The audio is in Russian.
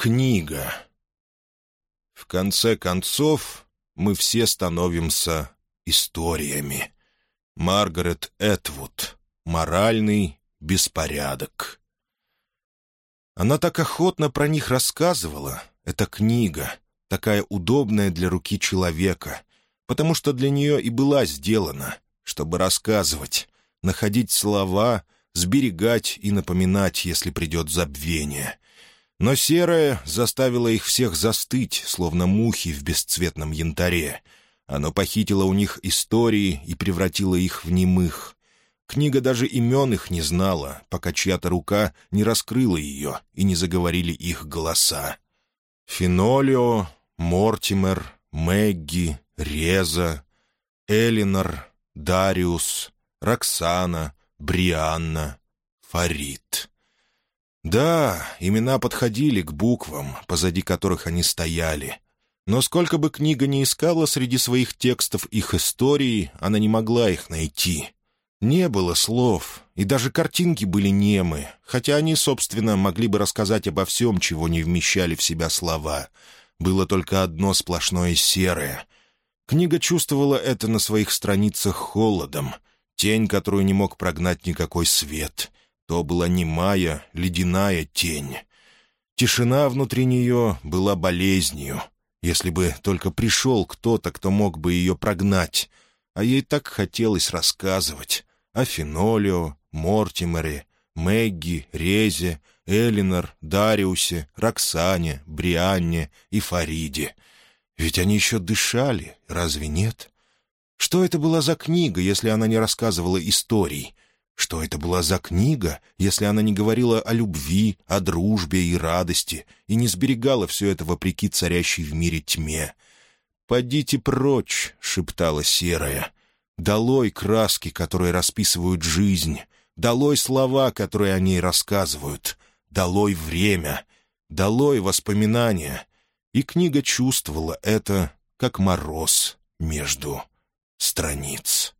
Книга. В конце концов, мы все становимся историями. Маргарет Этвуд. Моральный беспорядок. Она так охотно про них рассказывала. Это книга, такая удобная для руки человека, потому что для нее и была сделана, чтобы рассказывать, находить слова, сберегать и напоминать, если придет забвение — но серое заставило их всех застыть, словно мухи в бесцветном янтаре. Оно похитило у них истории и превратило их в немых. Книга даже имен их не знала, пока чья-то рука не раскрыла ее и не заговорили их голоса. Фенолио, Мортимер, Мэгги, Реза, Элинор, Дариус, Роксана, Брианна, Фарид. Да, имена подходили к буквам, позади которых они стояли. Но сколько бы книга ни искала среди своих текстов их истории, она не могла их найти. Не было слов, и даже картинки были немы, хотя они, собственно, могли бы рассказать обо всем, чего не вмещали в себя слова. Было только одно сплошное серое. Книга чувствовала это на своих страницах холодом, тень, которую не мог прогнать никакой свет — то была немая, ледяная тень. Тишина внутри нее была болезнью, если бы только пришел кто-то, кто мог бы ее прогнать. А ей так хотелось рассказывать о Фенолио, Мортимере, Мэгги, Резе, Элинор, Дариусе, Роксане, Брианне и Фариде. Ведь они еще дышали, разве нет? Что это была за книга, если она не рассказывала историй — что это была за книга, если она не говорила о любви, о дружбе и радости, и не сберегала все это вопреки царящей в мире тьме? «Подите прочь!» — шептала серая. «Долой краски, которые расписывают жизнь! Долой слова, которые о ней рассказывают! Долой время! Долой воспоминания!» И книга чувствовала это, как мороз между страниц.